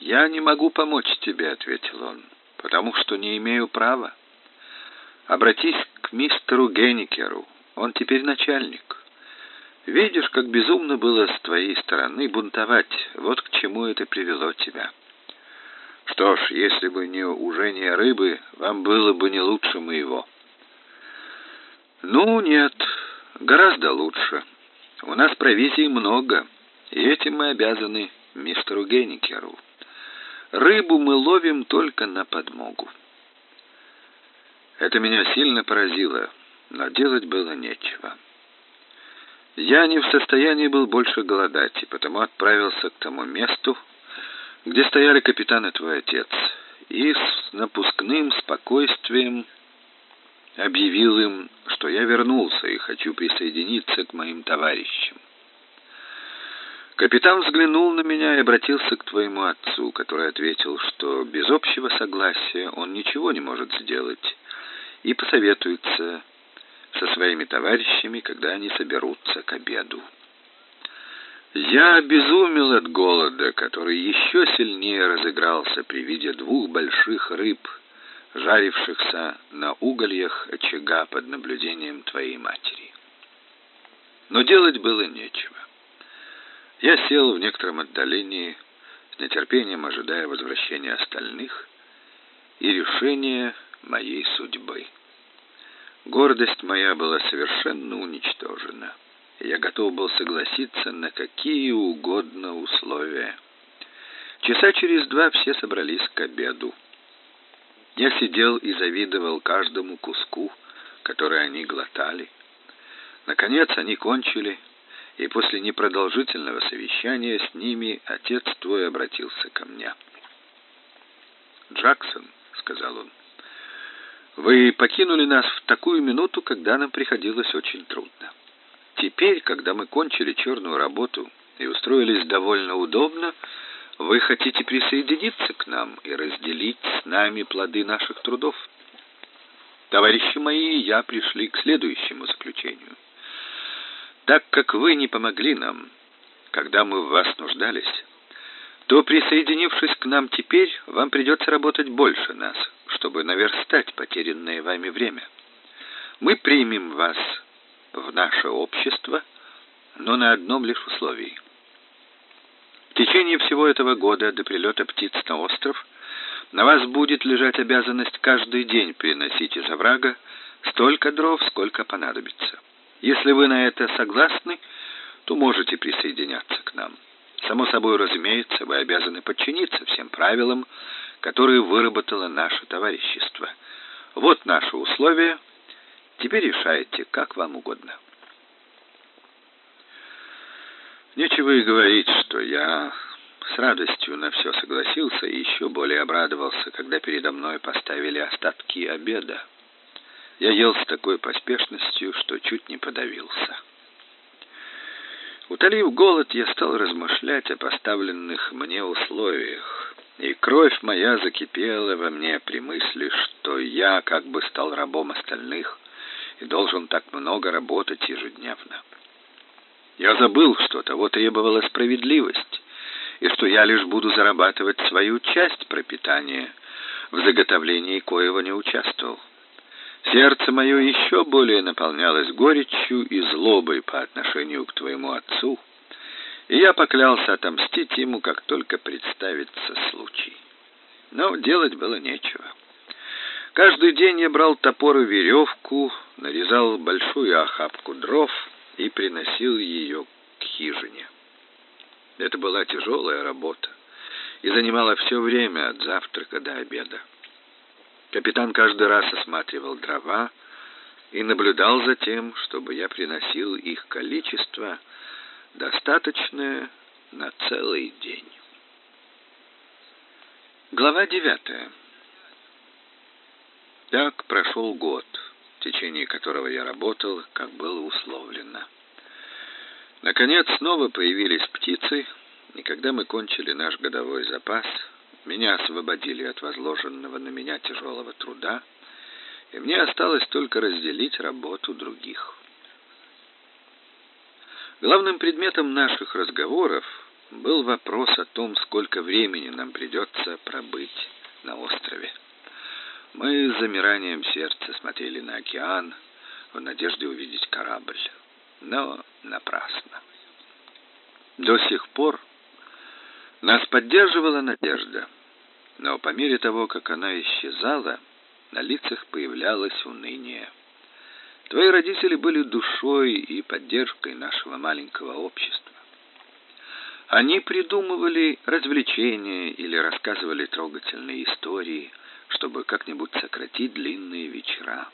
Я не могу помочь тебе, ответил он, потому что не имею права. Обратись к мистеру Генникеру. Он теперь начальник. Видишь, как безумно было с твоей стороны бунтовать. Вот к чему это привело тебя. Что ж, если бы не ужение рыбы, вам было бы не лучше моего. Ну, нет, гораздо лучше. У нас провизии много, и этим мы обязаны мистеру Генникеру. Рыбу мы ловим только на подмогу. Это меня сильно поразило, но делать было нечего. Я не в состоянии был больше голодать, и потому отправился к тому месту, где стояли капитан и твой отец, и с напускным спокойствием объявил им, что я вернулся и хочу присоединиться к моим товарищам. Капитан взглянул на меня и обратился к твоему отцу, который ответил, что без общего согласия он ничего не может сделать, и посоветуется со своими товарищами, когда они соберутся к обеду. Я обезумел от голода, который еще сильнее разыгрался при виде двух больших рыб, жарившихся на угольях очага под наблюдением твоей матери. Но делать было нечего. Я сел в некотором отдалении, с нетерпением ожидая возвращения остальных и решения моей судьбы. Гордость моя была совершенно уничтожена. Я готов был согласиться на какие угодно условия. Часа через два все собрались к обеду. Я сидел и завидовал каждому куску, который они глотали. Наконец они кончили, и после непродолжительного совещания с ними отец твой обратился ко мне. «Джексон», — сказал он, — вы покинули нас в такую минуту, когда нам приходилось очень трудно. Теперь, когда мы кончили черную работу и устроились довольно удобно, вы хотите присоединиться к нам и разделить с нами плоды наших трудов. Товарищи мои, я пришли к следующему заключению. Так как вы не помогли нам, когда мы в вас нуждались, то присоединившись к нам теперь, вам придется работать больше нас, чтобы наверстать потерянное вами время. Мы примем вас в наше общество, но на одном лишь условии. В течение всего этого года до прилета птиц на остров на вас будет лежать обязанность каждый день приносить из оврага столько дров, сколько понадобится. Если вы на это согласны, то можете присоединяться к нам. Само собой, разумеется, вы обязаны подчиниться всем правилам, которые выработало наше товарищество. Вот наши условия. Теперь решайте, как вам угодно. Нечего и говорить, что я с радостью на все согласился и еще более обрадовался, когда передо мной поставили остатки обеда. Я ел с такой поспешностью, что чуть не подавился. Утолив голод, я стал размышлять о поставленных мне условиях. И кровь моя закипела во мне при мысли, что я как бы стал рабом остальных и должен так много работать ежедневно. Я забыл, что того требовала справедливость, и что я лишь буду зарабатывать свою часть пропитания, в заготовлении коего не участвовал. Сердце мое еще более наполнялось горечью и злобой по отношению к твоему отцу, и я поклялся отомстить ему, как только представится случай. Но делать было нечего. Каждый день я брал топор и веревку, нарезал большую охапку дров и приносил ее к хижине. Это была тяжелая работа и занимала все время от завтрака до обеда. Капитан каждый раз осматривал дрова и наблюдал за тем, чтобы я приносил их количество – достаточное на целый день. Глава девятая. Так прошел год, в течение которого я работал, как было условлено. Наконец снова появились птицы, и когда мы кончили наш годовой запас, меня освободили от возложенного на меня тяжелого труда, и мне осталось только разделить работу других. Главным предметом наших разговоров был вопрос о том, сколько времени нам придется пробыть на острове. Мы с замиранием сердца смотрели на океан в надежде увидеть корабль, но напрасно. До сих пор нас поддерживала надежда, но по мере того, как она исчезала, на лицах появлялось уныние. Твои родители были душой и поддержкой нашего маленького общества. Они придумывали развлечения или рассказывали трогательные истории, чтобы как-нибудь сократить длинные вечера.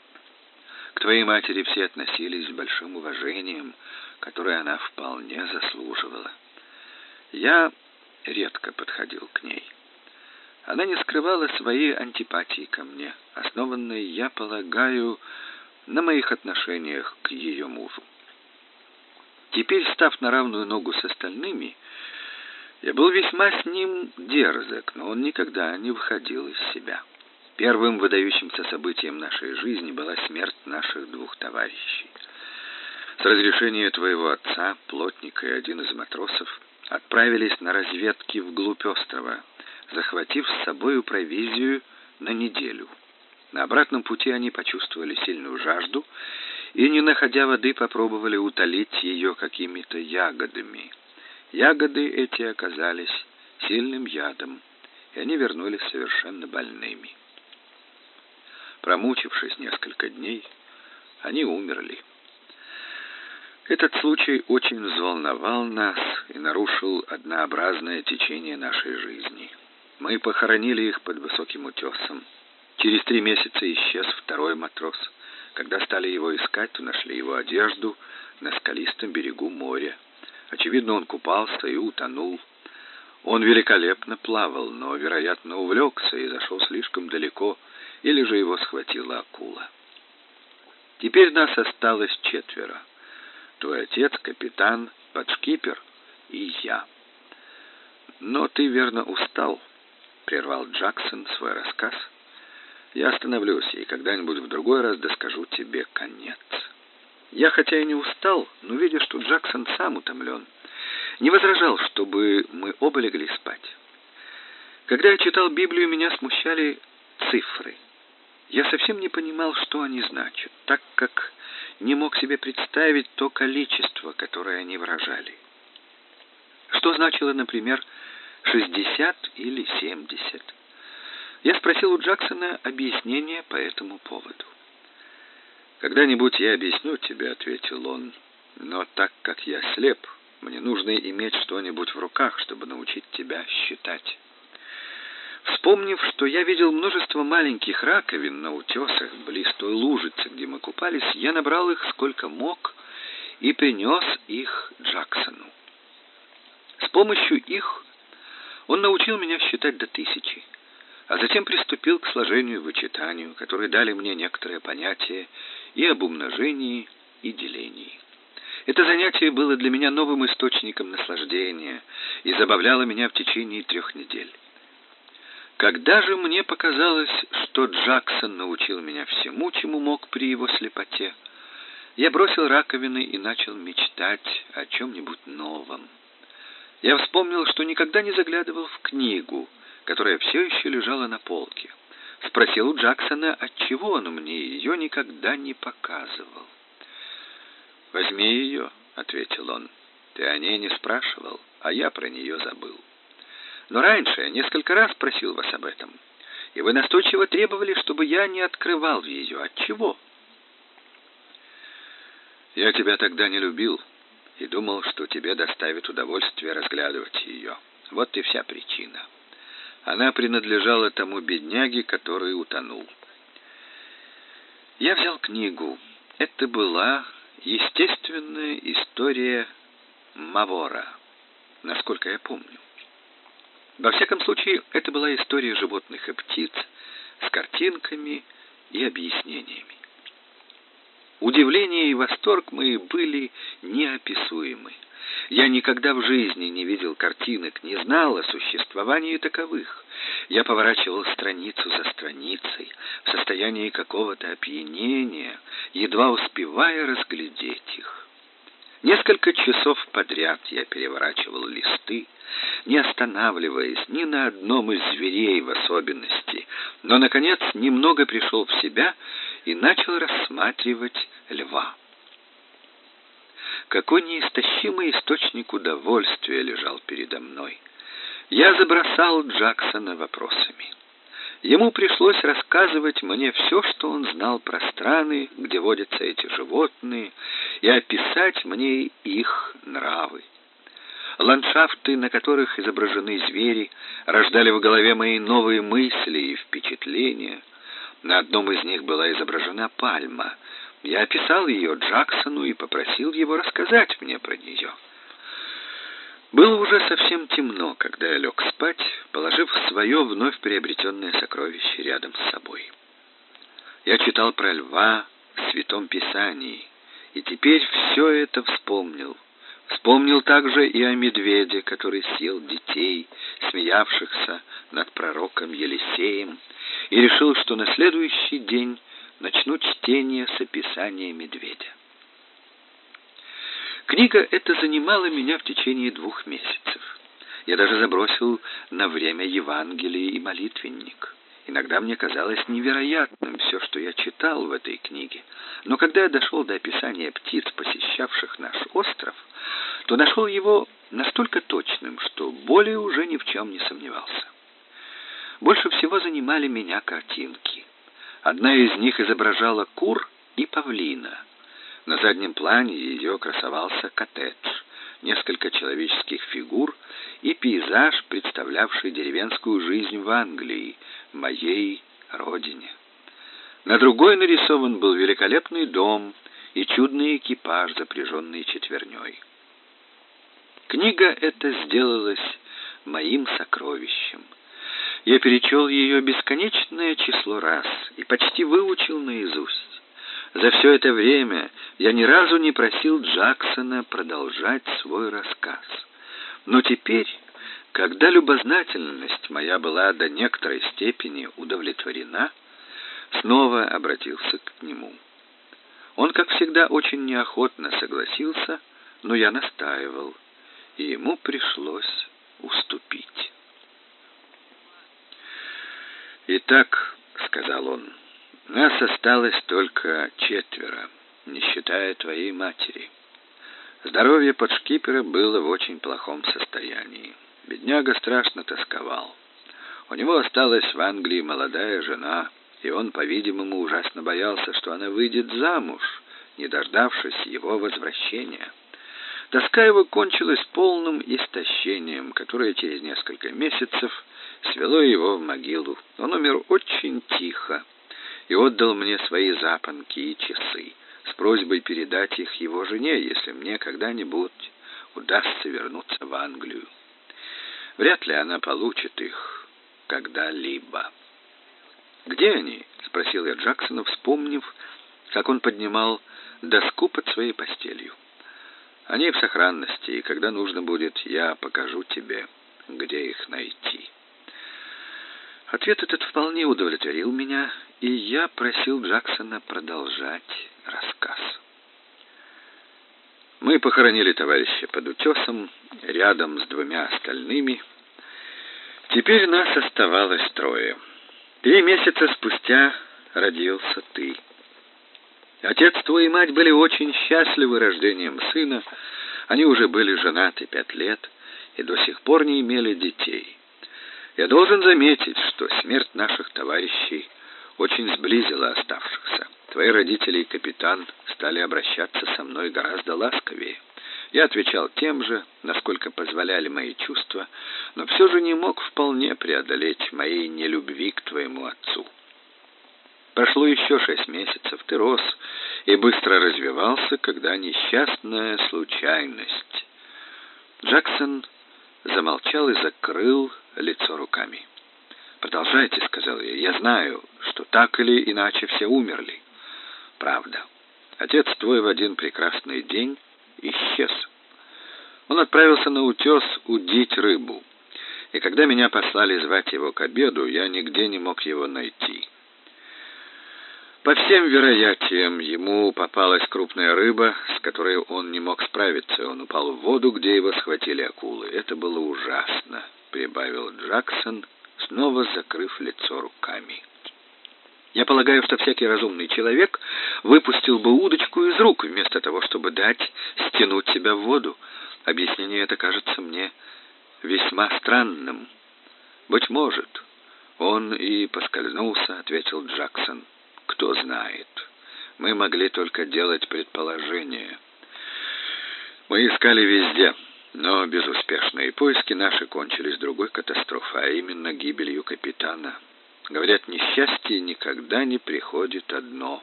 К твоей матери все относились с большим уважением, которое она вполне заслуживала. Я редко подходил к ней. Она не скрывала своей антипатии ко мне, основанной, я полагаю, на моих отношениях к ее мужу. Теперь, став на равную ногу с остальными, я был весьма с ним дерзок, но он никогда не выходил из себя. Первым выдающимся событием нашей жизни была смерть наших двух товарищей. С разрешения твоего отца, плотника и один из матросов отправились на разведки вглубь острова, захватив с собою провизию на неделю. На обратном пути они почувствовали сильную жажду и, не находя воды, попробовали утолить ее какими-то ягодами. Ягоды эти оказались сильным ядом, и они вернулись совершенно больными. Промучившись несколько дней, они умерли. Этот случай очень взволновал нас и нарушил однообразное течение нашей жизни. Мы похоронили их под высоким утесом. Через три месяца исчез второй матрос. Когда стали его искать, то нашли его одежду на скалистом берегу моря. Очевидно, он купался и утонул. Он великолепно плавал, но, вероятно, увлекся и зашел слишком далеко, или же его схватила акула. Теперь нас осталось четверо. Твой отец, капитан, подшкипер и я. Но ты верно устал, прервал Джексон свой рассказ. Я остановлюсь и когда-нибудь в другой раз доскажу тебе конец. Я хотя и не устал, но видя, что Джексон сам утомлен, не возражал, чтобы мы оба легли спать. Когда я читал Библию, меня смущали цифры. Я совсем не понимал, что они значат, так как не мог себе представить то количество, которое они выражали. Что значило, например, 60 или 70? Я спросил у Джексона объяснение по этому поводу. «Когда-нибудь я объясню тебе», — ответил он. «Но так как я слеп, мне нужно иметь что-нибудь в руках, чтобы научить тебя считать». Вспомнив, что я видел множество маленьких раковин на утесах близ той лужицы, где мы купались, я набрал их сколько мог и принес их Джексону. С помощью их он научил меня считать до тысячи а затем приступил к сложению и вычитанию, которые дали мне некоторое понятие и об умножении, и делении. Это занятие было для меня новым источником наслаждения и забавляло меня в течение трех недель. Когда же мне показалось, что Джексон научил меня всему, чему мог при его слепоте, я бросил раковины и начал мечтать о чем-нибудь новом. Я вспомнил, что никогда не заглядывал в книгу, которая все еще лежала на полке. Спросил у Джексона, отчего он мне ее никогда не показывал. «Возьми ее», — ответил он. «Ты о ней не спрашивал, а я про нее забыл. Но раньше я несколько раз просил вас об этом, и вы настойчиво требовали, чтобы я не открывал ее. Отчего?» «Я тебя тогда не любил и думал, что тебе доставит удовольствие разглядывать ее. Вот и вся причина». Она принадлежала тому бедняге, который утонул. Я взял книгу. Это была естественная история Мавора, насколько я помню. Во всяком случае, это была история животных и птиц с картинками и объяснениями. Удивление и восторг мои были неописуемы. Я никогда в жизни не видел картинок, не знал о существовании таковых. Я поворачивал страницу за страницей в состоянии какого-то опьянения, едва успевая разглядеть их. Несколько часов подряд я переворачивал листы, не останавливаясь ни на одном из зверей в особенности, но, наконец, немного пришел в себя и начал рассматривать льва. Какой неистощимый источник удовольствия лежал передо мной. Я забросал Джексона вопросами. Ему пришлось рассказывать мне все, что он знал про страны, где водятся эти животные, и описать мне их нравы. Ландшафты, на которых изображены звери, рождали в голове мои новые мысли и впечатления. На одном из них была изображена пальма. Я описал ее Джексону и попросил его рассказать мне про нее. Было уже совсем темно, когда я лег спать, положив свое вновь приобретенное сокровище рядом с собой. Я читал про льва в Святом Писании, и теперь все это вспомнил. Вспомнил также и о медведе, который съел детей, смеявшихся над пророком Елисеем, и решил, что на следующий день начну чтение с описания медведя. Книга эта занимала меня в течение двух месяцев. Я даже забросил на время Евангелие и молитвенник. Иногда мне казалось невероятным все, что я читал в этой книге. Но когда я дошел до описания птиц, посещавших наш остров, то нашел его настолько точным, что более уже ни в чем не сомневался. Больше всего занимали меня картинки. Одна из них изображала кур и павлина — на заднем плане ее красовался коттедж, несколько человеческих фигур и пейзаж, представлявший деревенскую жизнь в Англии, моей родине. На другой нарисован был великолепный дом и чудный экипаж, запряженный четверней. Книга эта сделалась моим сокровищем. Я перечел ее бесконечное число раз и почти выучил наизусть. За все это время я ни разу не просил Джексона продолжать свой рассказ. Но теперь, когда любознательность моя была до некоторой степени удовлетворена, снова обратился к нему. Он, как всегда, очень неохотно согласился, но я настаивал, и ему пришлось уступить. «Итак», — сказал он, — нас осталось только четверо, не считая твоей матери. Здоровье подшкипера было в очень плохом состоянии. Бедняга страшно тосковал. У него осталась в Англии молодая жена, и он, по-видимому, ужасно боялся, что она выйдет замуж, не дождавшись его возвращения. Тоска его кончилась полным истощением, которое через несколько месяцев свело его в могилу. Он умер очень тихо, и отдал мне свои запонки и часы с просьбой передать их его жене, если мне когда-нибудь удастся вернуться в Англию. Вряд ли она получит их когда-либо. «Где они?» — спросил я Джексона, вспомнив, как он поднимал доску под своей постелью. «Они в сохранности, и когда нужно будет, я покажу тебе, где их найти». Ответ этот вполне удовлетворил меня, и я просил Джексона продолжать рассказ. Мы похоронили товарища под утесом, рядом с двумя остальными. Теперь нас оставалось трое. Три месяца спустя родился ты. Отец твой и мать были очень счастливы рождением сына. Они уже были женаты пять лет и до сих пор не имели детей. Я должен заметить, что смерть наших товарищей очень сблизила оставшихся. Твои родители и капитан стали обращаться со мной гораздо ласковее. Я отвечал тем же, насколько позволяли мои чувства, но все же не мог вполне преодолеть моей нелюбви к твоему отцу. Прошло еще шесть месяцев, ты рос и быстро развивался, когда несчастная случайность. Джексон замолчал и закрыл лицо руками. «Продолжайте», — сказал я. «Я знаю, что так или иначе все умерли». «Правда. Отец твой в один прекрасный день исчез. Он отправился на утес удить рыбу. И когда меня послали звать его к обеду, я нигде не мог его найти. По всем вероятиям, ему попалась крупная рыба, с которой он не мог справиться. Он упал в воду, где его схватили акулы. Это было ужасно, прибавил Джексон, снова закрыв лицо руками. Я полагаю, что всякий разумный человек выпустил бы удочку из рук, вместо того, чтобы дать стянуть себя в воду. Объяснение это кажется мне весьма странным. Быть может, он и поскользнулся, ответил Джексон. Кто знает. Мы могли только делать предположения. Мы искали везде, но безуспешно, и поиски наши кончились другой катастрофой, а именно гибелью капитана. Говорят, несчастье никогда не приходит одно.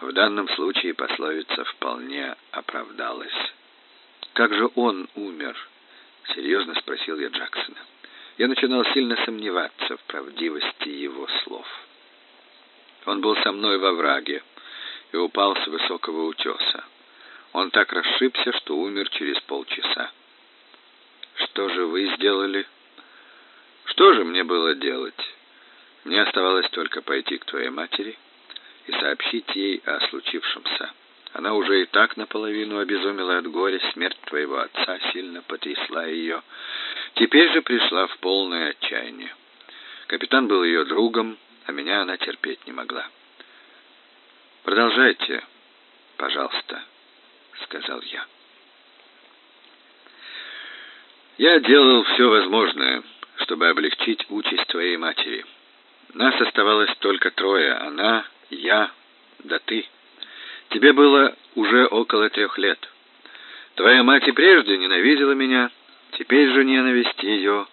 В данном случае пословица вполне оправдалась. Как же он умер? серьезно спросил я Джексона. Я начинал сильно сомневаться в правдивости его слов. Он был со мной во враге и упал с высокого утеса. Он так расшибся, что умер через полчаса. Что же вы сделали? Что же мне было делать? Мне оставалось только пойти к твоей матери и сообщить ей о случившемся. Она уже и так наполовину обезумела от горя, смерть твоего отца сильно потрясла ее. Теперь же пришла в полное отчаяние. Капитан был ее другом, а меня она терпеть не могла. Продолжайте, пожалуйста, сказал я. Я делал все возможное, чтобы облегчить участь твоей матери. Нас оставалось только трое: она, я, да ты. Тебе было уже около трех лет. Твоя мать и прежде ненавидела меня, теперь же ненависть ее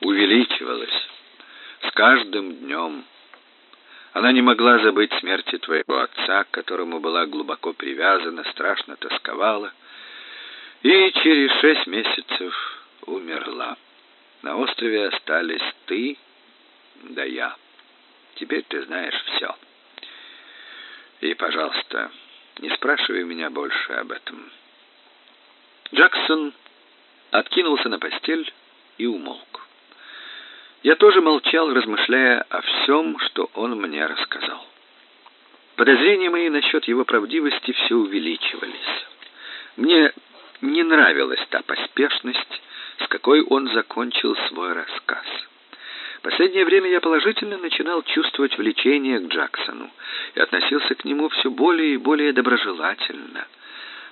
увеличивалась с каждым днем. Она не могла забыть смерти твоего отца, к которому была глубоко привязана, страшно тосковала, и через шесть месяцев умерла. На острове остались ты да я. Теперь ты знаешь все. И, пожалуйста, не спрашивай меня больше об этом. Джексон откинулся на постель и умолк. Я тоже молчал, размышляя о всем, что он мне рассказал. Подозрения мои насчет его правдивости все увеличивались. Мне не нравилась та поспешность, с какой он закончил свой рассказ. Последнее время я положительно начинал чувствовать влечение к Джексону и относился к нему все более и более доброжелательно.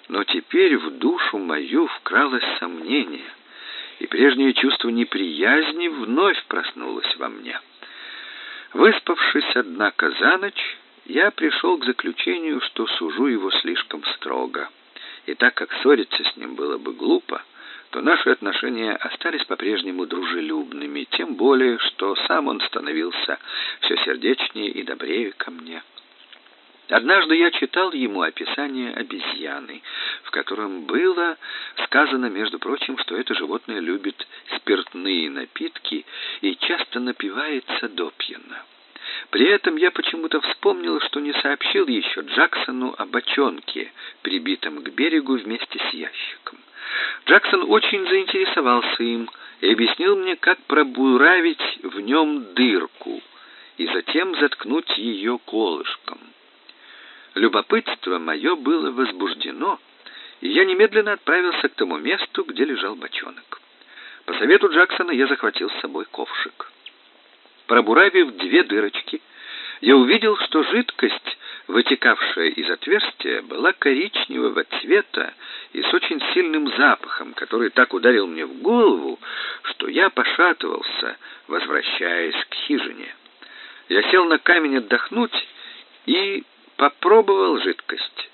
Но теперь в душу мою вкралось сомнение, и прежнее чувство неприязни вновь проснулось во мне. Выспавшись, однако, за ночь, я пришел к заключению, что сужу его слишком строго. И так как ссориться с ним было бы глупо, то наши отношения остались по-прежнему дружелюбными, тем более, что сам он становился все сердечнее и добрее ко мне. Однажды я читал ему описание обезьяны, в котором было сказано, между прочим, что это животное любит спиртные напитки и часто напивается допьяно. При этом я почему-то вспомнил, что не сообщил еще Джексону о бочонке, прибитом к берегу вместе с ящиком. Джексон очень заинтересовался им и объяснил мне, как пробуравить в нем дырку и затем заткнуть ее колышком. Любопытство мое было возбуждено, и я немедленно отправился к тому месту, где лежал бочонок. По совету Джексона я захватил с собой ковшик. Пробуравив две дырочки, я увидел, что жидкость, вытекавшая из отверстия, была коричневого цвета и с очень сильным запахом, который так ударил мне в голову, что я пошатывался, возвращаясь к хижине. Я сел на камень отдохнуть и попробовал жидкость.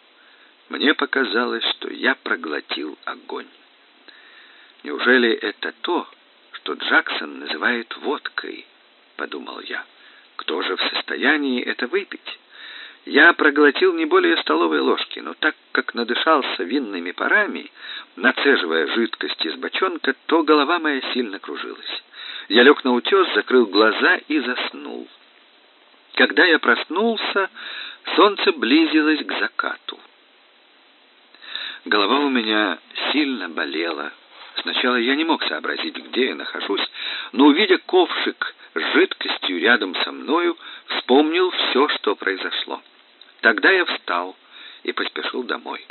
Мне показалось, что я проглотил огонь. Неужели это то, что Джексон называет водкой? подумал я. Кто же в состоянии это выпить? Я проглотил не более столовой ложки, но так как надышался винными парами, нацеживая жидкость из бочонка, то голова моя сильно кружилась. Я лег на утес, закрыл глаза и заснул. Когда я проснулся, солнце близилось к закату. Голова у меня сильно болела. Сначала я не мог сообразить, где я нахожусь, но увидя ковшик с жидкостью рядом со мною, вспомнил все, что произошло. Тогда я встал и поспешил домой.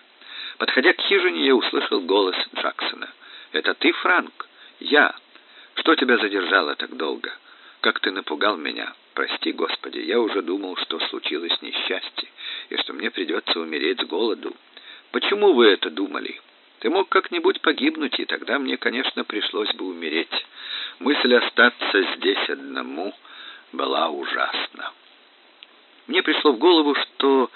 Подходя к хижине, я услышал голос Джексона. «Это ты, Франк?» «Я. Что тебя задержало так долго? Как ты напугал меня? Прости, Господи, я уже думал, что случилось несчастье, и что мне придется умереть с голоду. Почему вы это думали? Ты мог как-нибудь погибнуть, и тогда мне, конечно, пришлось бы умереть. Мысль остаться здесь одному была ужасна. Мне пришло в голову, что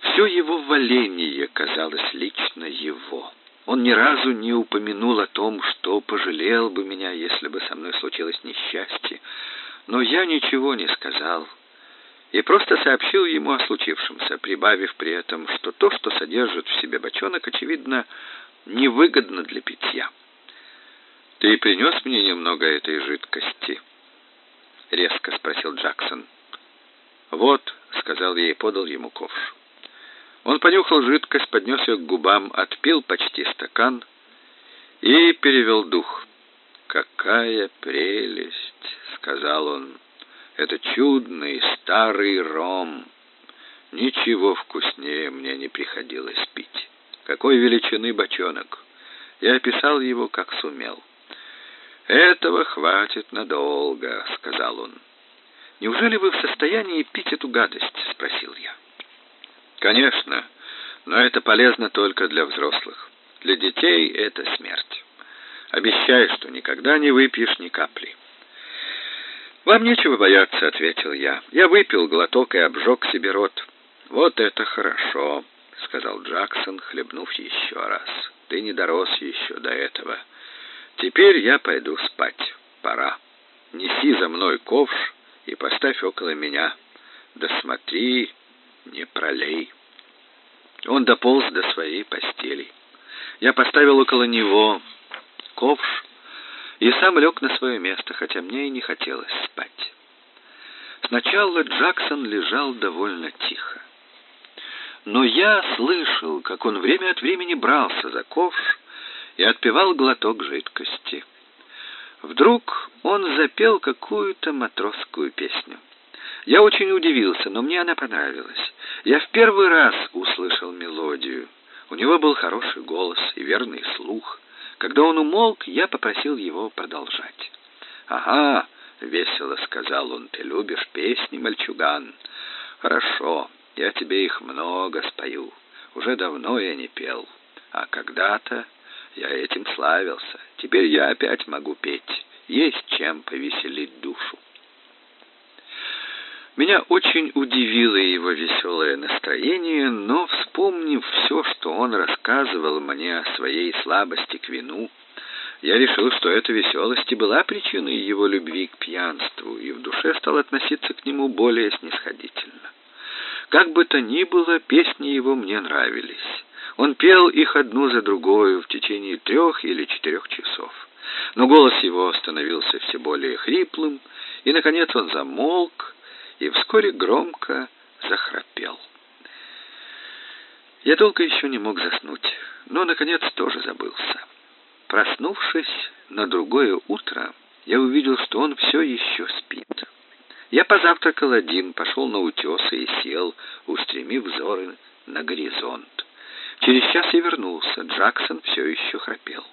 все его валение казалось лично его. Он ни разу не упомянул о том, что пожалел бы меня, если бы со мной случилось несчастье, но я ничего не сказал и просто сообщил ему о случившемся, прибавив при этом, что то, что содержит в себе бочонок, очевидно, невыгодно для питья. «Ты принес мне немного этой жидкости?» — резко спросил Джексон. «Вот», — сказал я и подал ему ковш. Он понюхал жидкость, поднес ее к губам, отпил почти стакан и перевел дух. «Какая прелесть!» — сказал он. «Это чудный старый ром. Ничего вкуснее мне не приходилось пить. Какой величины бочонок! Я описал его, как сумел». «Этого хватит надолго», — сказал он. «Неужели вы в состоянии пить эту гадость?» — спросил я. «Конечно, но это полезно только для взрослых. Для детей это смерть. Обещаю, что никогда не выпьешь ни капли». «Вам нечего бояться», — ответил я. «Я выпил глоток и обжег себе рот». «Вот это хорошо», — сказал Джексон, хлебнув еще раз. «Ты не дорос еще до этого. Теперь я пойду спать. Пора. Неси за мной ковш и поставь около меня. Да смотри, не пролей. Он дополз до своей постели. Я поставил около него ковш и сам лег на свое место, хотя мне и не хотелось спать. Сначала Джексон лежал довольно тихо. Но я слышал, как он время от времени брался за ковш и отпивал глоток жидкости. Вдруг он запел какую-то матросскую песню. Я очень удивился, но мне она понравилась. Я в первый раз услышал мелодию. У него был хороший голос и верный слух. Когда он умолк, я попросил его продолжать. «Ага», — весело сказал он, — «ты любишь песни, мальчуган?» «Хорошо, я тебе их много спою. Уже давно я не пел. А когда-то я этим славился. Теперь я опять могу петь. Есть чем повеселить душу. Меня очень удивило его веселое настроение, но, вспомнив все, что он рассказывал мне о своей слабости к вину, я решил, что эта веселость и была причиной его любви к пьянству, и в душе стал относиться к нему более снисходительно. Как бы то ни было, песни его мне нравились. Он пел их одну за другой в течение трех или четырех часов. Но голос его становился все более хриплым, и, наконец, он замолк, и вскоре громко захрапел. Я долго еще не мог заснуть, но, наконец, тоже забылся. Проснувшись на другое утро, я увидел, что он все еще спит. Я позавтракал один, пошел на утесы и сел, устремив взоры на горизонт. Через час я вернулся. Джексон все еще храпел.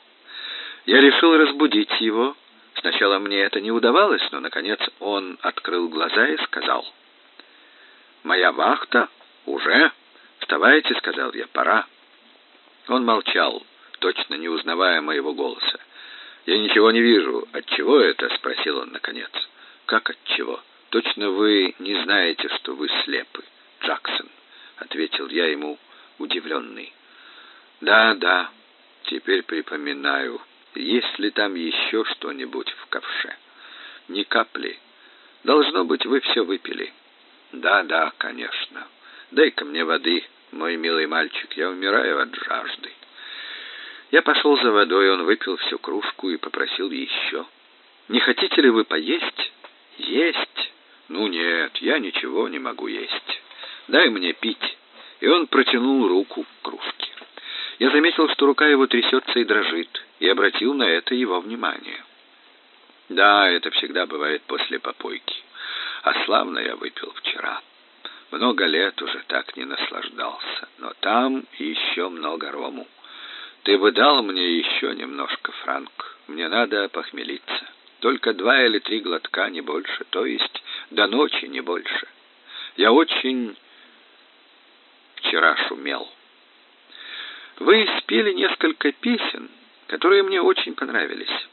Я решил разбудить его, Сначала мне это не удавалось, но, наконец, он открыл глаза и сказал. «Моя вахта? Уже? Вставайте», — сказал я, — «пора». Он молчал, точно не узнавая моего голоса. «Я ничего не вижу. От чего это?» — спросил он наконец. «Как от чего? Точно вы не знаете, что вы слепы, Джексон», — ответил я ему, удивленный. «Да, да, теперь припоминаю», есть ли там еще что-нибудь в ковше? Ни капли. Должно быть, вы все выпили. Да, да, конечно. Дай-ка мне воды, мой милый мальчик, я умираю от жажды. Я пошел за водой, он выпил всю кружку и попросил еще. Не хотите ли вы поесть? Есть? Ну нет, я ничего не могу есть. Дай мне пить. И он протянул руку к кружке. Я заметил, что рука его трясется и дрожит, и обратил на это его внимание. Да, это всегда бывает после попойки. А славно я выпил вчера. Много лет уже так не наслаждался, но там еще много рому. Ты бы дал мне еще немножко, Франк. Мне надо похмелиться. Только два или три глотка, не больше, то есть до ночи не больше. Я очень вчера шумел. Вы спели несколько песен, которые мне очень понравились.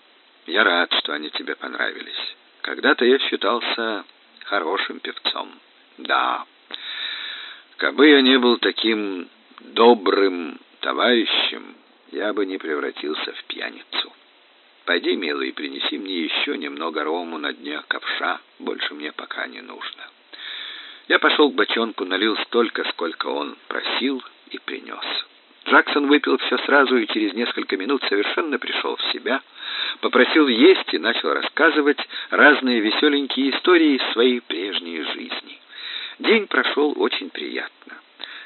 Я рад, что они тебе понравились. Когда-то я считался хорошим певцом. Да. Кабы я не был таким добрым товарищем, я бы не превратился в пьяницу. Пойди, милый, принеси мне еще немного рому на дне ковша. Больше мне пока не нужно. Я пошел к бочонку, налил столько, сколько он просил, и принес. Джексон выпил все сразу и через несколько минут совершенно пришел в себя, попросил есть и начал рассказывать разные веселенькие истории из своей прежней жизни. День прошел очень приятно.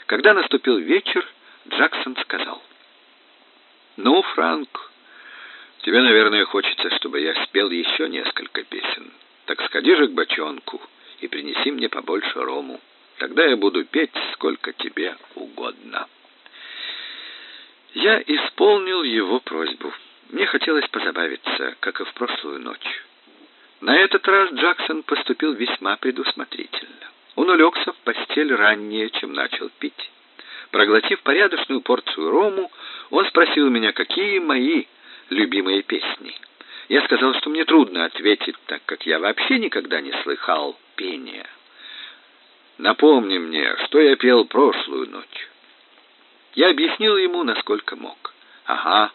Когда наступил вечер, Джексон сказал, «Ну, Франк, тебе, наверное, хочется, чтобы я спел еще несколько песен. Так сходи же к бочонку и принеси мне побольше рому. Тогда я буду петь, сколько тебе угодно». Я исполнил его просьбу. Мне хотелось позабавиться, как и в прошлую ночь. На этот раз Джексон поступил весьма предусмотрительно. Он улегся в постель ранее, чем начал пить. Проглотив порядочную порцию рому, он спросил меня, какие мои любимые песни. Я сказал, что мне трудно ответить, так как я вообще никогда не слыхал пения. Напомни мне, что я пел прошлую ночь. Я объяснил ему, насколько мог. Ага,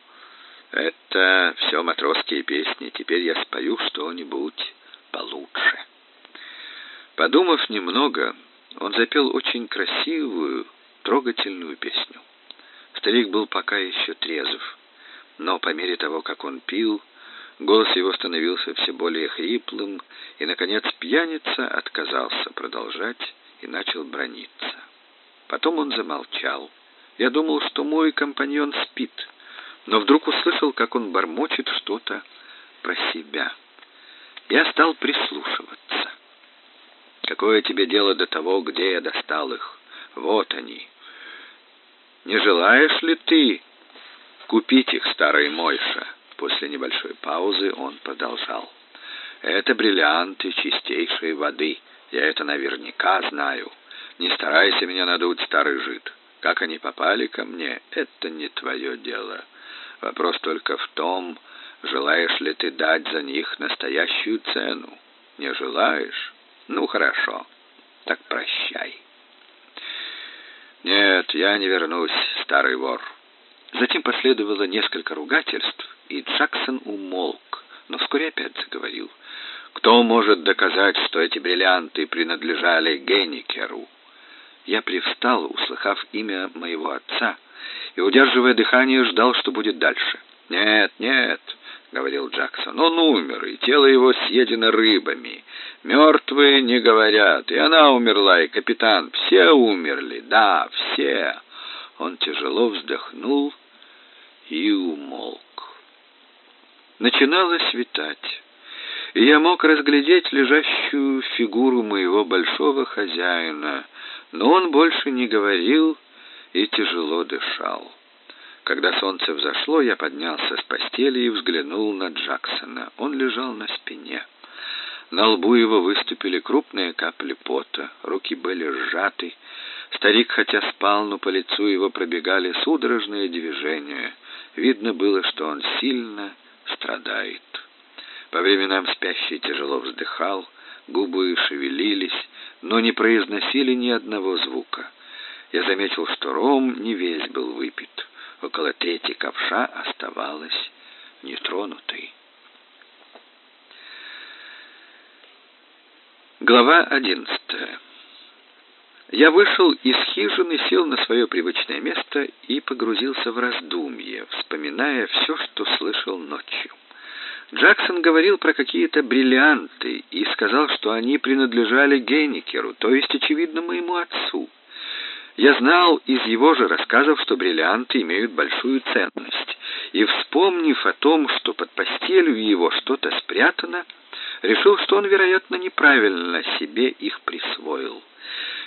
это все матросские песни. Теперь я спою что-нибудь получше. Подумав немного, он запел очень красивую, трогательную песню. Старик был пока еще трезв, но по мере того, как он пил, голос его становился все более хриплым, и, наконец, пьяница отказался продолжать и начал брониться. Потом он замолчал. Я думал, что мой компаньон спит, но вдруг услышал, как он бормочет что-то про себя. Я стал прислушиваться. Какое тебе дело до того, где я достал их? Вот они. Не желаешь ли ты купить их, старый Мойша? После небольшой паузы он продолжал. Это бриллианты чистейшей воды. Я это наверняка знаю. Не старайся меня надуть, старый жид. Как они попали ко мне, это не твое дело. Вопрос только в том, желаешь ли ты дать за них настоящую цену. Не желаешь? Ну, хорошо. Так прощай. Нет, я не вернусь, старый вор. Затем последовало несколько ругательств, и Джексон умолк, но вскоре опять заговорил. Кто может доказать, что эти бриллианты принадлежали Генникеру? Я привстал, услыхав имя моего отца, и, удерживая дыхание, ждал, что будет дальше. «Нет, нет», — говорил Джексон, — «он умер, и тело его съедено рыбами. Мертвые не говорят, и она умерла, и капитан. Все умерли, да, все». Он тяжело вздохнул и умолк. Начинало светать и я мог разглядеть лежащую фигуру моего большого хозяина, но он больше не говорил и тяжело дышал. Когда солнце взошло, я поднялся с постели и взглянул на Джексона. Он лежал на спине. На лбу его выступили крупные капли пота, руки были сжаты. Старик хотя спал, но по лицу его пробегали судорожные движения. Видно было, что он сильно страдает. По временам спящий тяжело вздыхал, губы шевелились, но не произносили ни одного звука. Я заметил, что ром не весь был выпит. Около трети ковша оставалась нетронутой. Глава одиннадцатая. Я вышел из хижины, сел на свое привычное место и погрузился в раздумье, вспоминая все, что слышал ночью. Джексон говорил про какие-то бриллианты и сказал, что они принадлежали Генникеру, то есть, очевидно, моему отцу. Я знал из его же рассказов, что бриллианты имеют большую ценность, и, вспомнив о том, что под постелью его что-то спрятано, решил, что он, вероятно, неправильно себе их присвоил.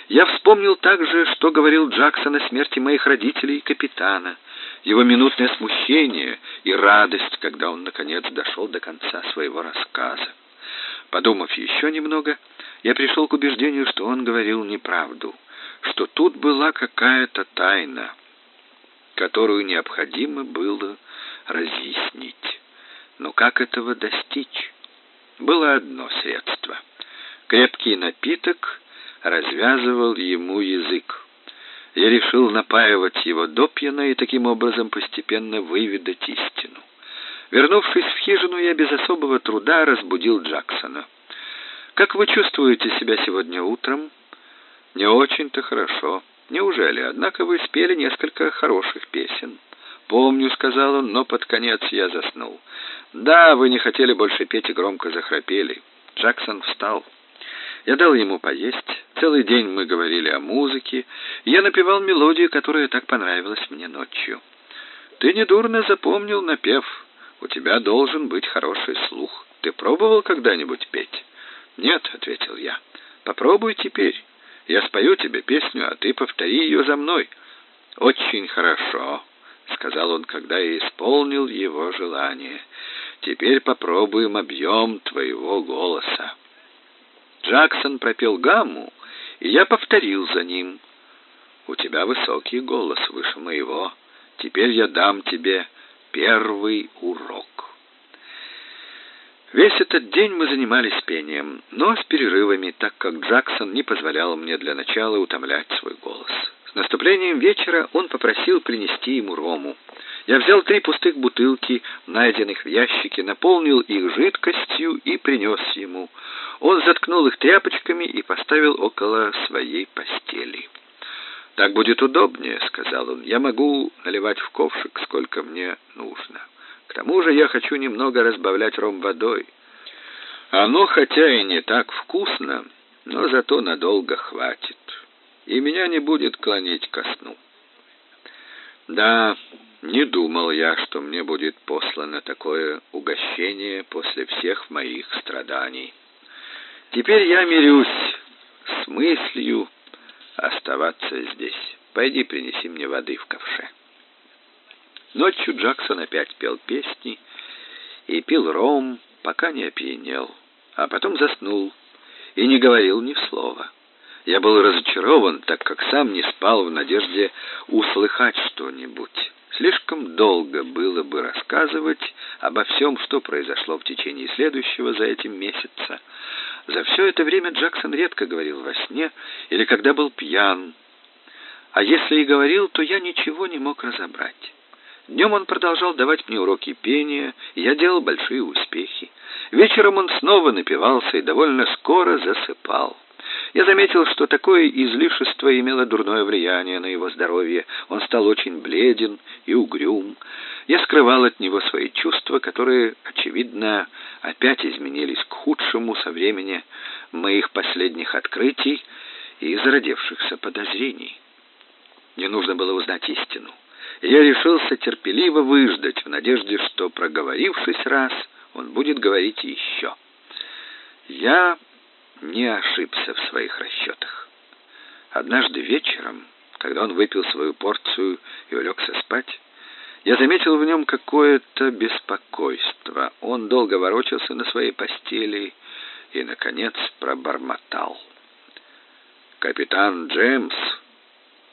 Я вспомнил также, что говорил Джексон о смерти моих родителей и капитана, его минутное смущение и радость, когда он наконец дошел до конца своего рассказа. Подумав еще немного, я пришел к убеждению, что он говорил неправду, что тут была какая-то тайна, которую необходимо было разъяснить. Но как этого достичь? Было одно средство. Крепкий напиток развязывал ему язык. Я решил напаивать его допьяно и таким образом постепенно выведать истину. Вернувшись в хижину, я без особого труда разбудил Джексона. «Как вы чувствуете себя сегодня утром?» «Не очень-то хорошо. Неужели? Однако вы спели несколько хороших песен». «Помню», — сказал он, — «но под конец я заснул». «Да, вы не хотели больше петь и громко захрапели». Джексон встал. Я дал ему поесть. Целый день мы говорили о музыке. Я напевал мелодию, которая так понравилась мне ночью. «Ты недурно запомнил напев. У тебя должен быть хороший слух. Ты пробовал когда-нибудь петь?» «Нет», — ответил я. «Попробуй теперь. Я спою тебе песню, а ты повтори ее за мной». «Очень хорошо», — сказал он, когда я исполнил его желание. «Теперь попробуем объем твоего голоса». Джексон пропел гамму, и я повторил за ним. «У тебя высокий голос выше моего. Теперь я дам тебе первый урок». Весь этот день мы занимались пением, но с перерывами, так как Джексон не позволял мне для начала утомлять свой голос. С наступлением вечера он попросил принести ему рому. Я взял три пустых бутылки, найденных в ящике, наполнил их жидкостью и принес ему. Он заткнул их тряпочками и поставил около своей постели. «Так будет удобнее», — сказал он. «Я могу наливать в ковшик, сколько мне нужно. К тому же я хочу немного разбавлять ром водой. Оно, хотя и не так вкусно, но зато надолго хватит» и меня не будет клонить ко сну. Да, не думал я, что мне будет послано такое угощение после всех моих страданий. Теперь я мирюсь с мыслью оставаться здесь. Пойди принеси мне воды в ковше. Ночью Джексон опять пел песни и пил ром, пока не опьянел, а потом заснул и не говорил ни слова. Я был разочарован, так как сам не спал в надежде услыхать что-нибудь. Слишком долго было бы рассказывать обо всем, что произошло в течение следующего за этим месяца. За все это время Джексон редко говорил во сне или когда был пьян. А если и говорил, то я ничего не мог разобрать. Днем он продолжал давать мне уроки пения, и я делал большие успехи. Вечером он снова напивался и довольно скоро засыпал. Я заметил, что такое излишество имело дурное влияние на его здоровье. Он стал очень бледен и угрюм. Я скрывал от него свои чувства, которые, очевидно, опять изменились к худшему со времени моих последних открытий и зародившихся подозрений. Мне нужно было узнать истину. Я решился терпеливо выждать в надежде, что, проговорившись раз, он будет говорить еще. Я не ошибся в своих расчетах. Однажды вечером, когда он выпил свою порцию и улегся спать, я заметил в нем какое-то беспокойство. Он долго ворочался на своей постели и, наконец, пробормотал. «Капитан Джеймс?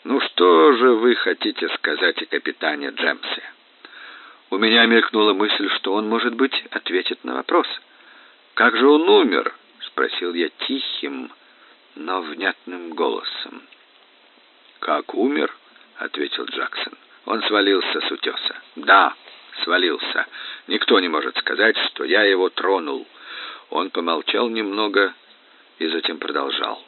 Ну что же вы хотите сказать о капитане Джемсе?» У меня мелькнула мысль, что он, может быть, ответит на вопрос. «Как же он умер?» Спросил я тихим, но внятным голосом. «Как умер?» — ответил Джексон. «Он свалился с утеса». «Да, свалился. Никто не может сказать, что я его тронул». Он помолчал немного и затем продолжал.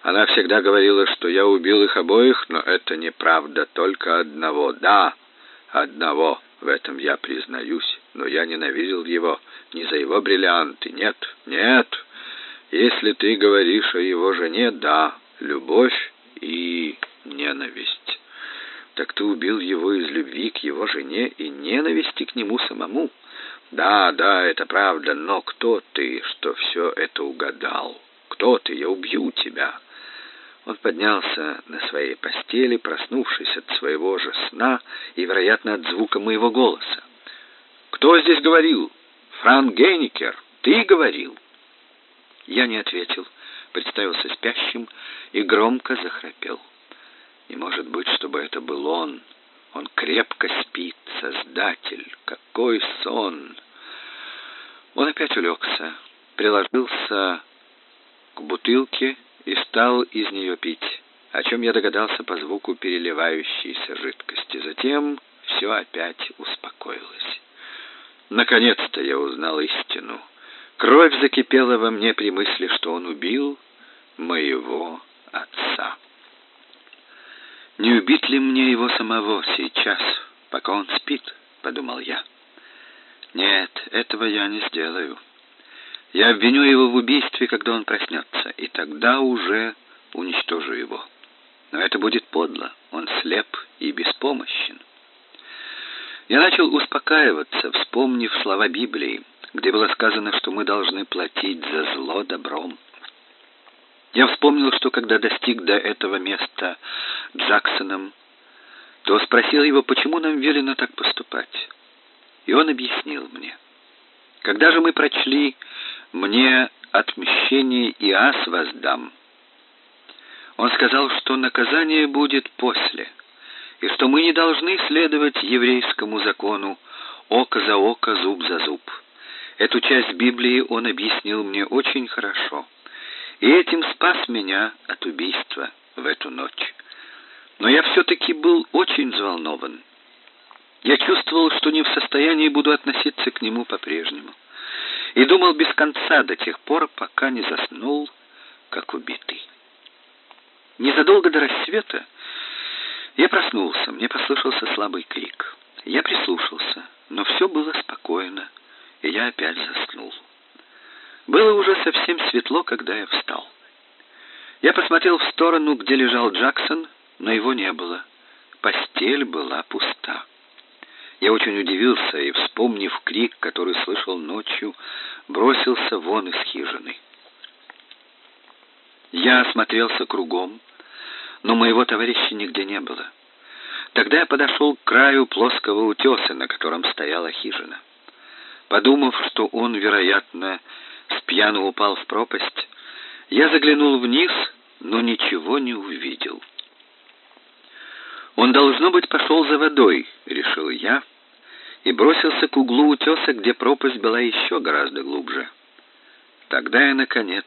Она всегда говорила, что я убил их обоих, но это неправда, только одного. Да, одного, в этом я признаюсь, но я ненавидел его не за его бриллианты. Нет, нет, если ты говоришь о его жене, да, любовь и ненависть. Так ты убил его из любви к его жене и ненависти к нему самому. Да, да, это правда, но кто ты, что все это угадал? Кто ты? Я убью тебя. Он поднялся на своей постели, проснувшись от своего же сна и, вероятно, от звука моего голоса. «Кто здесь говорил? Франк Гейникер, ты говорил?» Я не ответил, представился спящим и громко захрапел. Не может быть, чтобы это был он. Он крепко спит, Создатель. Какой сон! Он опять улегся, приложился к бутылке и стал из нее пить, о чем я догадался по звуку переливающейся жидкости. Затем все опять успокоилось. Наконец-то я узнал истину. Кровь закипела во мне при мысли, что он убил моего отца. Не убить ли мне его самого сейчас, пока он спит, подумал я. Нет, этого я не сделаю. Я обвиню его в убийстве, когда он проснется, и тогда уже уничтожу его. Но это будет подло. Он слеп и беспомощен. Я начал успокаиваться, вспомнив слова Библии, где было сказано, что мы должны платить за зло добром. Я вспомнил, что когда достиг до этого места Джексоном, то спросил его, почему нам велено так поступать. И он объяснил мне. Когда же мы прочли «Мне отмщение и ас воздам», он сказал, что наказание будет после, и что мы не должны следовать еврейскому закону «око за око, зуб за зуб». Эту часть Библии он объяснил мне очень хорошо и этим спас меня от убийства в эту ночь. Но я все-таки был очень взволнован. Я чувствовал, что не в состоянии буду относиться к нему по-прежнему. И думал без конца до тех пор, пока не заснул, как убитый. Незадолго до рассвета я проснулся, мне послышался слабый крик. Я прислушался, но все было спокойно, и я опять заснул. Было уже совсем светло, когда я встал. Я посмотрел в сторону, где лежал Джексон, но его не было. Постель была пуста. Я очень удивился и, вспомнив крик, который слышал ночью, бросился вон из хижины. Я осмотрелся кругом, но моего товарища нигде не было. Тогда я подошел к краю плоского утеса, на котором стояла хижина. Подумав, что он, вероятно, с пьяну упал в пропасть, я заглянул вниз, но ничего не увидел. Он, должно быть, пошел за водой, решил я, и бросился к углу утеса, где пропасть была еще гораздо глубже. Тогда я, наконец,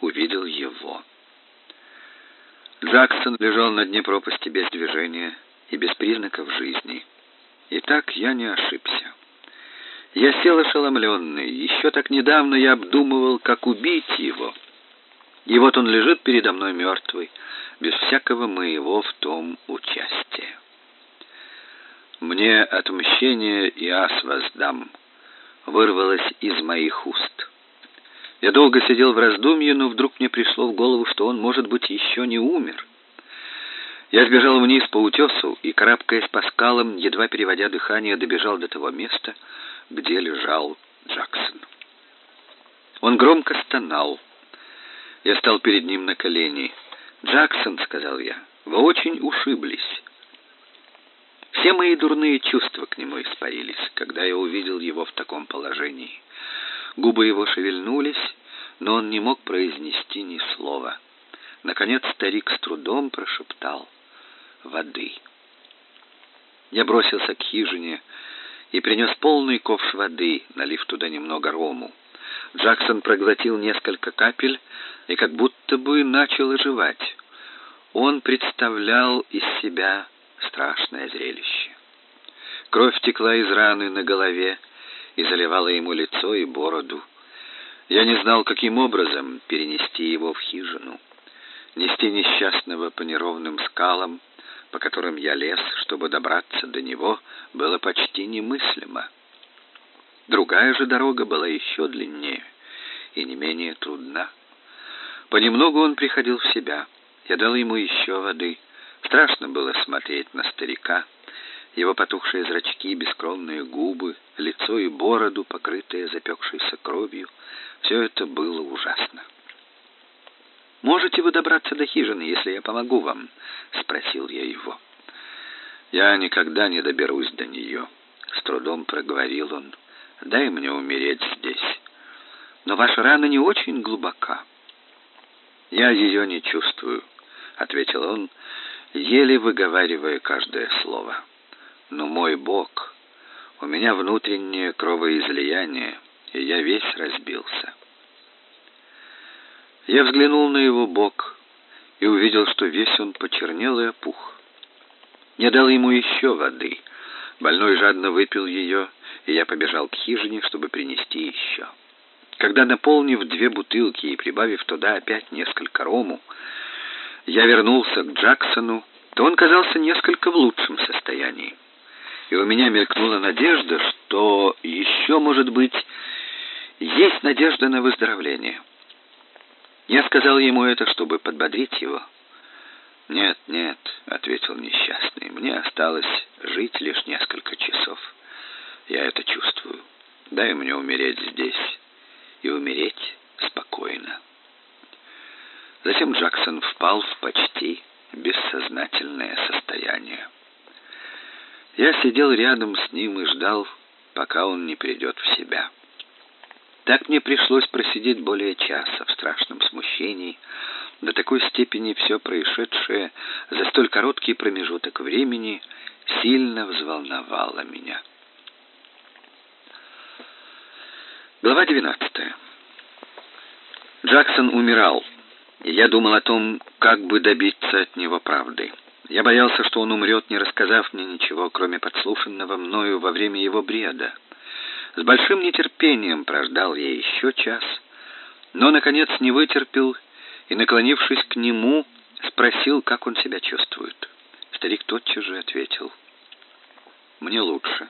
увидел его. Джексон лежал на дне пропасти без движения и без признаков жизни. И так я не ошибся. Я сел ошеломленный. Еще так недавно я обдумывал, как убить его. И вот он лежит передо мной мертвый, без всякого моего в том участия. Мне отмщение и ас воздам вырвалось из моих уст. Я долго сидел в раздумье, но вдруг мне пришло в голову, что он, может быть, еще не умер. Я сбежал вниз по утесу и, карабкаясь по скалам, едва переводя дыхание, добежал до того места, где лежал Джексон. Он громко стонал. Я стал перед ним на колени. «Джексон», — сказал я, — «вы очень ушиблись». Все мои дурные чувства к нему испарились, когда я увидел его в таком положении. Губы его шевельнулись, но он не мог произнести ни слова. Наконец старик с трудом прошептал «Воды». Я бросился к хижине, и принес полный ковш воды, налив туда немного рому. Джексон проглотил несколько капель и как будто бы начал оживать. Он представлял из себя страшное зрелище. Кровь текла из раны на голове и заливала ему лицо и бороду. Я не знал, каким образом перенести его в хижину. Нести несчастного по неровным скалам — по которым я лез, чтобы добраться до него, было почти немыслимо. Другая же дорога была еще длиннее и не менее трудна. Понемногу он приходил в себя. Я дал ему еще воды. Страшно было смотреть на старика. Его потухшие зрачки, бескровные губы, лицо и бороду, покрытые запекшейся кровью. Все это было ужасно. «Можете вы добраться до хижины, если я помогу вам?» — спросил я его. «Я никогда не доберусь до нее», — с трудом проговорил он. «Дай мне умереть здесь. Но ваша рана не очень глубока». «Я ее не чувствую», — ответил он, еле выговаривая каждое слово. «Но мой Бог, у меня внутреннее кровоизлияние, и я весь разбился». Я взглянул на его бок и увидел, что весь он почернел и опух. Я дал ему еще воды. Больной жадно выпил ее, и я побежал к хижине, чтобы принести еще. Когда, наполнив две бутылки и прибавив туда опять несколько рому, я вернулся к Джексону, то он казался несколько в лучшем состоянии. И у меня мелькнула надежда, что еще, может быть, есть надежда на выздоровление. Я сказал ему это, чтобы подбодрить его. «Нет, нет», — ответил несчастный, — «мне осталось жить лишь несколько часов. Я это чувствую. Дай мне умереть здесь и умереть спокойно». Затем Джексон впал в почти бессознательное состояние. Я сидел рядом с ним и ждал, пока он не придет в себя. Так мне пришлось просидеть более часа в страшном смущении. До такой степени все происшедшее за столь короткий промежуток времени сильно взволновало меня. Глава 12. Джексон умирал, и я думал о том, как бы добиться от него правды. Я боялся, что он умрет, не рассказав мне ничего, кроме подслушанного мною во время его бреда. С большим нетерпением прождал я еще час, но, наконец, не вытерпел и, наклонившись к нему, спросил, как он себя чувствует. Старик тотчас же ответил, «Мне лучше.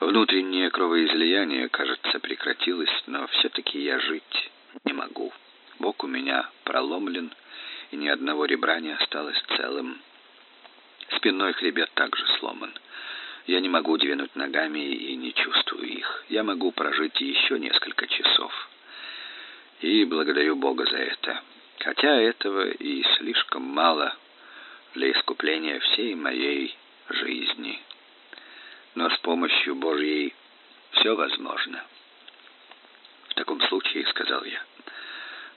Внутреннее кровоизлияние, кажется, прекратилось, но все-таки я жить не могу. Бок у меня проломлен, и ни одного ребра не осталось целым. Спинной хребет также сломан». Я не могу двинуть ногами и не чувствую их. Я могу прожить еще несколько часов. И благодарю Бога за это. Хотя этого и слишком мало для искупления всей моей жизни. Но с помощью Божьей все возможно. В таком случае, сказал я,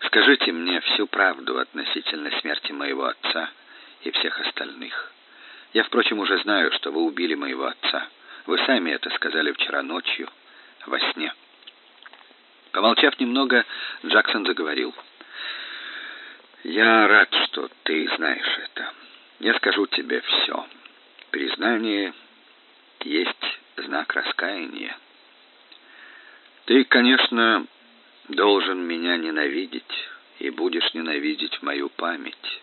скажите мне всю правду относительно смерти моего отца и всех остальных. Я, впрочем, уже знаю, что вы убили моего отца. Вы сами это сказали вчера ночью во сне. Помолчав немного, Джексон заговорил. Я рад, что ты знаешь это. Я скажу тебе все. Признание есть знак раскаяния. Ты, конечно, должен меня ненавидеть и будешь ненавидеть мою память.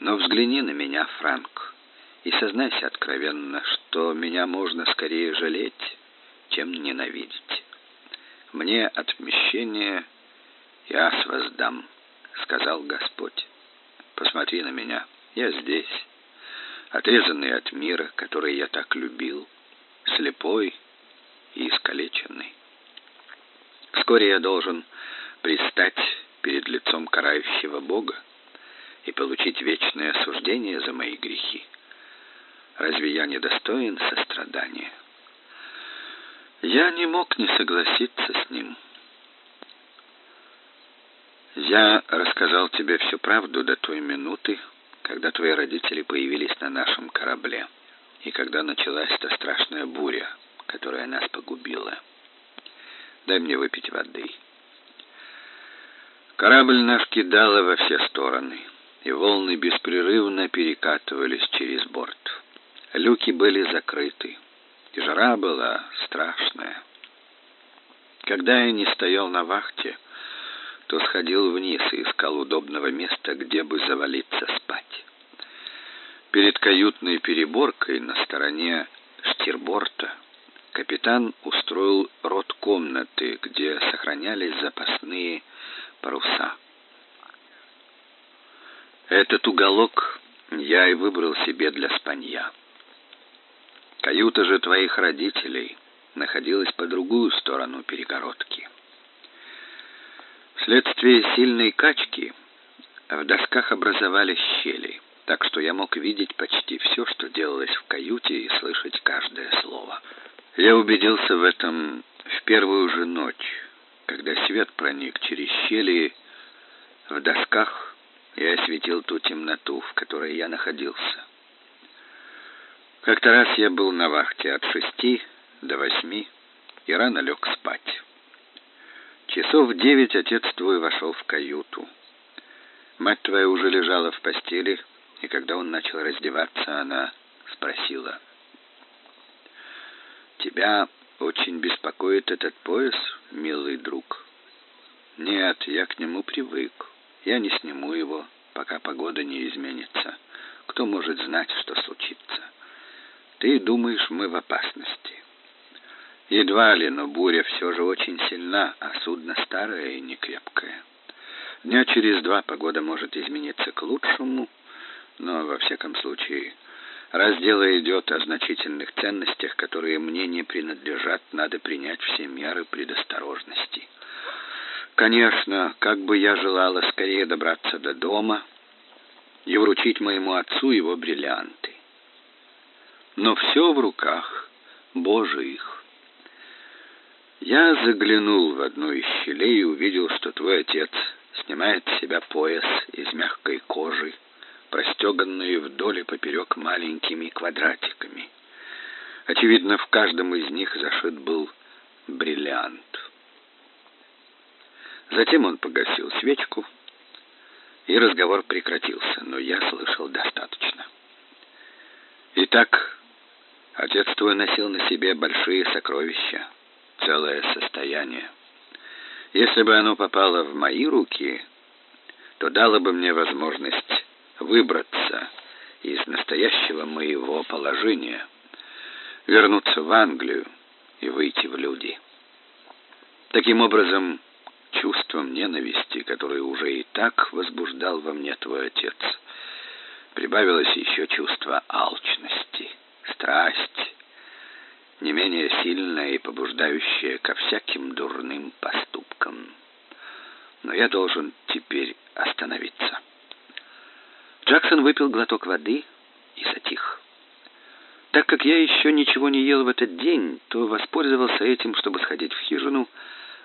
Но взгляни на меня, Франк и сознайся откровенно, что меня можно скорее жалеть, чем ненавидеть. Мне отмещение я с воздам, сказал Господь. Посмотри на меня, я здесь, отрезанный от мира, который я так любил, слепой и искалеченный. Вскоре я должен предстать перед лицом карающего Бога и получить вечное осуждение за мои грехи. Разве я не достоин сострадания? Я не мог не согласиться с ним. Я рассказал тебе всю правду до той минуты, когда твои родители появились на нашем корабле, и когда началась та страшная буря, которая нас погубила. Дай мне выпить воды. Корабль наш кидало во все стороны, и волны беспрерывно перекатывались через борт. Люки были закрыты, и жара была страшная. Когда я не стоял на вахте, то сходил вниз и искал удобного места, где бы завалиться спать. Перед каютной переборкой на стороне штирборта капитан устроил рот комнаты, где сохранялись запасные паруса. Этот уголок я и выбрал себе для спанья. Каюта же твоих родителей находилась по другую сторону перегородки. Вследствие сильной качки В досках образовались щели, так что я мог видеть почти все, что делалось в каюте, и слышать каждое слово. Я убедился в этом в первую же ночь, когда свет проник через щели в досках и осветил ту темноту, в которой я находился. Как-то раз я был на вахте от шести до восьми и рано лег спать. Часов в девять отец твой вошел в каюту. Мать твоя уже лежала в постели, и когда он начал раздеваться, она спросила, «Тебя очень беспокоит этот пояс, милый друг?» «Нет, я к нему привык. Я не сниму его, пока погода не изменится. Кто может знать, что случится? Ты думаешь, мы в опасности?» Едва ли, но буря все же очень сильна, а судно старое и некрепкое. Дня через два погода может измениться к лучшему, но во всяком случае, раз дело идет о значительных ценностях, которые мне не принадлежат, надо принять все меры предосторожности. Конечно, как бы я желала скорее добраться до дома и вручить моему отцу его бриллианты. Но все в руках Божиих. Я заглянул в одну из щелей и увидел, что твой отец снимает с себя пояс из мягкой кожи, простеганный вдоль и поперек маленькими квадратиками. Очевидно, в каждом из них зашит был бриллиант. Затем он погасил свечку, и разговор прекратился, но я слышал достаточно. Итак, отец твой носил на себе большие сокровища, целое состояние. Если бы оно попало в мои руки, то дало бы мне возможность выбраться из настоящего моего положения, вернуться в Англию и выйти в люди. Таким образом, чувством ненависти, которое уже и так возбуждал во мне твой отец, прибавилось еще чувство алчности, страсть, не менее сильное и побуждающее ко всяким дурным поступкам. Но я должен теперь остановиться. Джексон выпил глоток воды и затих. Так как я еще ничего не ел в этот день, то воспользовался этим, чтобы сходить в хижину,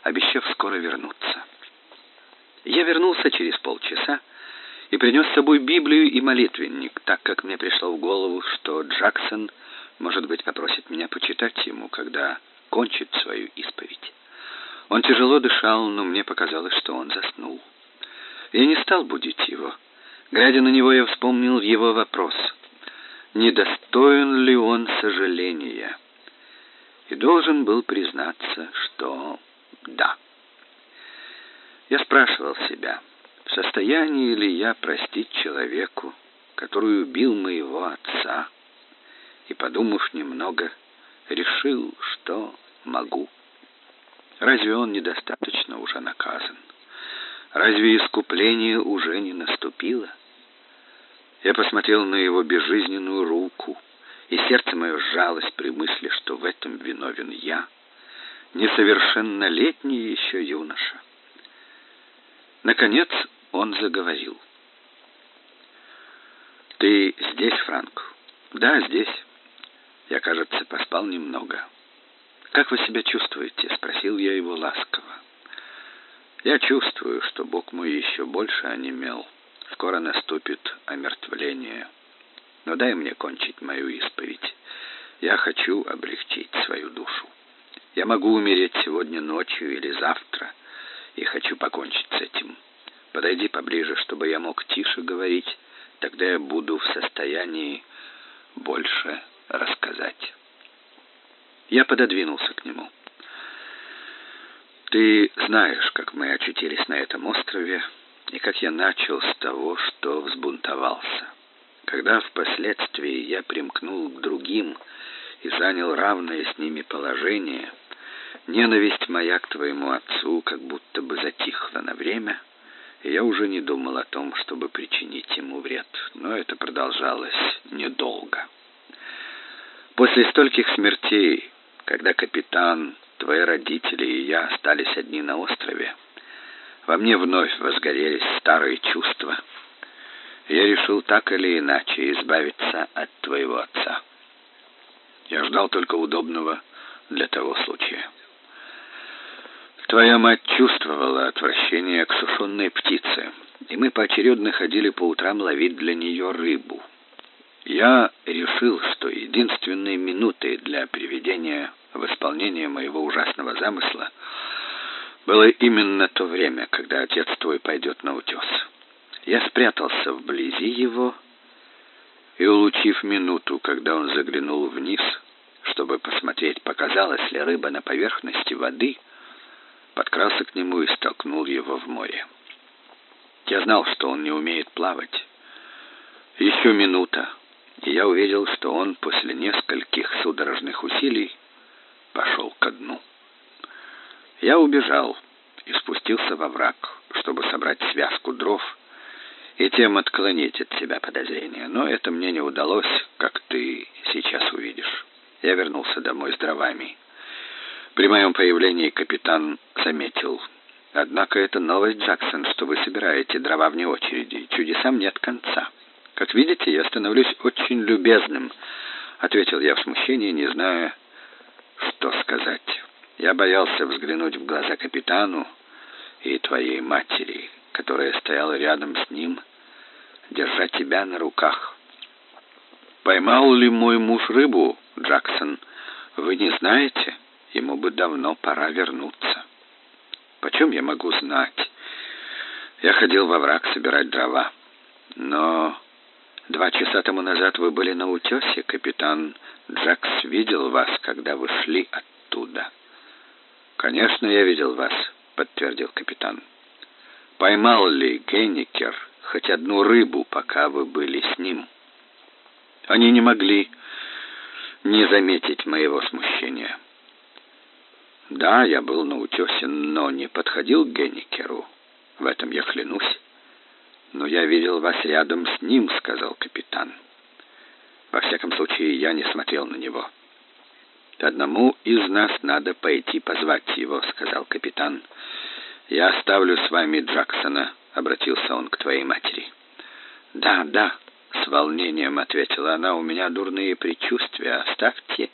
обещав скоро вернуться. Я вернулся через полчаса и принес с собой Библию и молитвенник, так как мне пришло в голову, что Джексон — может быть, попросит меня почитать ему, когда кончит свою исповедь. Он тяжело дышал, но мне показалось, что он заснул. Я не стал будить его. Глядя на него, я вспомнил его вопрос. Недостоин ли он сожаления? И должен был признаться, что да. Я спрашивал себя, в состоянии ли я простить человеку, который убил моего отца, и, подумав немного, решил, что могу. Разве он недостаточно уже наказан? Разве искупление уже не наступило? Я посмотрел на его безжизненную руку, и сердце мое сжалось при мысли, что в этом виновен я, несовершеннолетний еще юноша. Наконец он заговорил. «Ты здесь, Франк?» «Да, здесь». Я, кажется, поспал немного. Как вы себя чувствуете? спросил я его ласково. Я чувствую, что Бог мой еще больше онемел. Скоро наступит омертвление. Но дай мне кончить мою исповедь. Я хочу облегчить свою душу. Я могу умереть сегодня ночью или завтра, и хочу покончить с этим. Подойди поближе, чтобы я мог тише говорить, тогда я буду в состоянии больше рассказать. Я пододвинулся к нему. Ты знаешь, как мы очутились на этом острове, и как я начал с того, что взбунтовался. Когда впоследствии я примкнул к другим и занял равное с ними положение, ненависть моя к твоему отцу как будто бы затихла на время, и я уже не думал о том, чтобы причинить ему вред, но это продолжалось недолго. После стольких Во мне вновь возгорелись старые чувства. Я решил так или иначе избавиться от твоего отца. Я ждал только удобного для того случая. Твоя мать чувствовала отвращение к сушеной птице, и мы поочередно ходили по утрам ловить для нее рыбу. Я решил, что единственной минутой для приведения в исполнение моего ужасного замысла было именно то время, когда отец твой пойдет на утес. Я спрятался вблизи его и, улучив минуту, когда он заглянул вниз, чтобы посмотреть, показалась ли рыба на поверхности воды, подкрался к нему и столкнул его в море. Я знал, что он не умеет плавать. Еще минута, и я увидел, что он после нескольких судорожных усилий пошел ко дну. Я убежал и спустился во враг, чтобы собрать связку дров и тем отклонить от себя подозрения. Но это мне не удалось, как ты сейчас увидишь. Я вернулся домой с дровами. При моем появлении капитан заметил. Однако это новость, Джексон, что вы собираете дрова вне очереди. Чудесам нет конца. Как видите, я становлюсь очень любезным, ответил я в смущении, не зная, что сказать. Я боялся взглянуть в глаза капитану и твоей матери, которая стояла рядом с ним, держа тебя на руках. Поймал ли мой муж рыбу, Джексон? Вы не знаете? Ему бы давно пора вернуться. Почем я могу знать? Я ходил во враг собирать дрова. Но два часа тому назад вы были на утесе. Капитан Джекс видел вас, когда вы шли оттуда. Конечно, я видел вас, подтвердил капитан. Поймал ли Генникер хоть одну рыбу, пока вы были с ним? Они не могли не заметить моего смущения. Да, я был на утесе, но не подходил к Генникеру. В этом я клянусь. Но я видел вас рядом с ним, сказал капитан. Во всяком случае, я не смотрел на него. Одному из нас надо пойти позвать его, сказал капитан. Я оставлю с вами Джексона, обратился он к твоей матери. Да, да, с волнением ответила она. У меня дурные предчувствия. Оставьте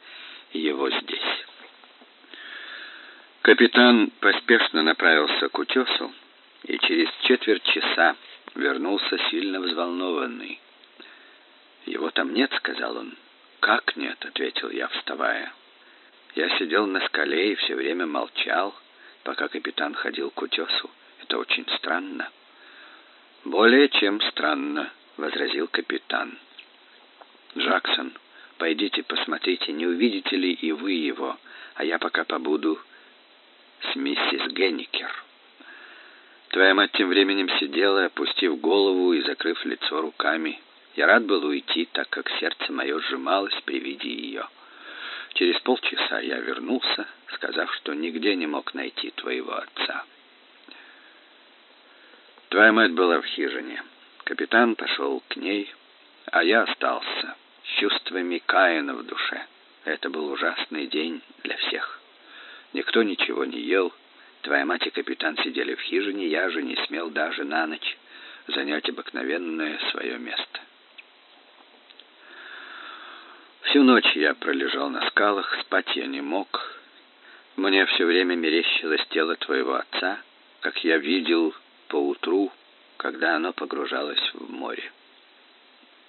его здесь. Капитан поспешно направился к утесу и через четверть часа вернулся сильно взволнованный. «Его там нет», — сказал он. «Как нет?» — ответил я, вставая. Я сидел на скале и все время молчал, пока капитан ходил к утесу. Это очень странно. «Более чем странно», — возразил капитан. «Джексон, пойдите посмотрите, не увидите ли и вы его, а я пока побуду с миссис Генникер. Твоя мать тем временем сидела, опустив голову и закрыв лицо руками. Я рад был уйти, так как сердце мое сжималось при виде ее. Через полчаса я вернулся, сказав, что нигде не мог найти твоего отца. Твоя мать была в хижине. Капитан пошел к ней, а я остался с чувствами Каина в душе. Это был ужасный день для всех. Никто ничего не ел. Твоя мать и капитан сидели в хижине, я же не смел даже на ночь занять обыкновенное свое место. Всю ночь я пролежал на скалах, спать я не мог. Мне все время мерещилось тело твоего отца, как я видел поутру, когда оно погружалось в море.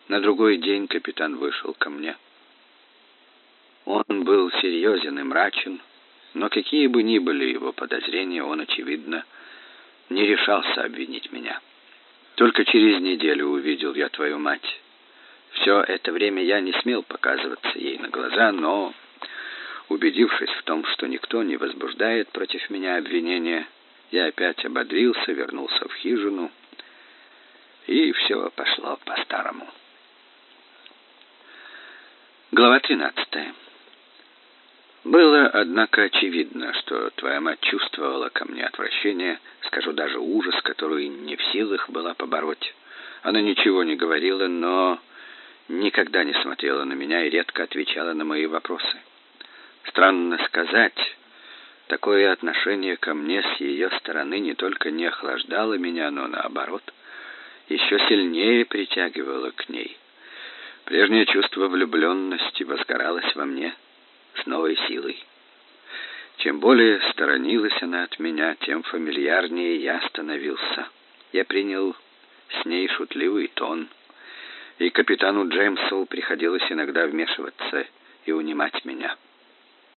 На другой день капитан вышел ко мне. Он был серьезен и мрачен, но какие бы ни были его подозрения, он, очевидно, не решался обвинить меня. Только через неделю увидел я твою мать. Все это время я не смел показываться ей на глаза, но, убедившись в том, что никто не возбуждает против меня обвинения, я опять ободрился, вернулся в хижину, и все пошло по-старому. Глава тринадцатая. Было, однако, очевидно, что твоя мать чувствовала ко мне отвращение, скажу даже ужас, который не в силах была побороть. Она ничего не говорила, но никогда не смотрела на меня и редко отвечала на мои вопросы. Странно сказать, Такое отношение ко мне с ее стороны не только не охлаждало меня, но наоборот, еще сильнее притягивало к ней. Прежнее чувство влюбленности возгоралось во мне с новой силой. Чем более сторонилась она от меня, тем фамильярнее я становился. Я принял с ней шутливый тон, и капитану Джеймсу приходилось иногда вмешиваться и унимать меня.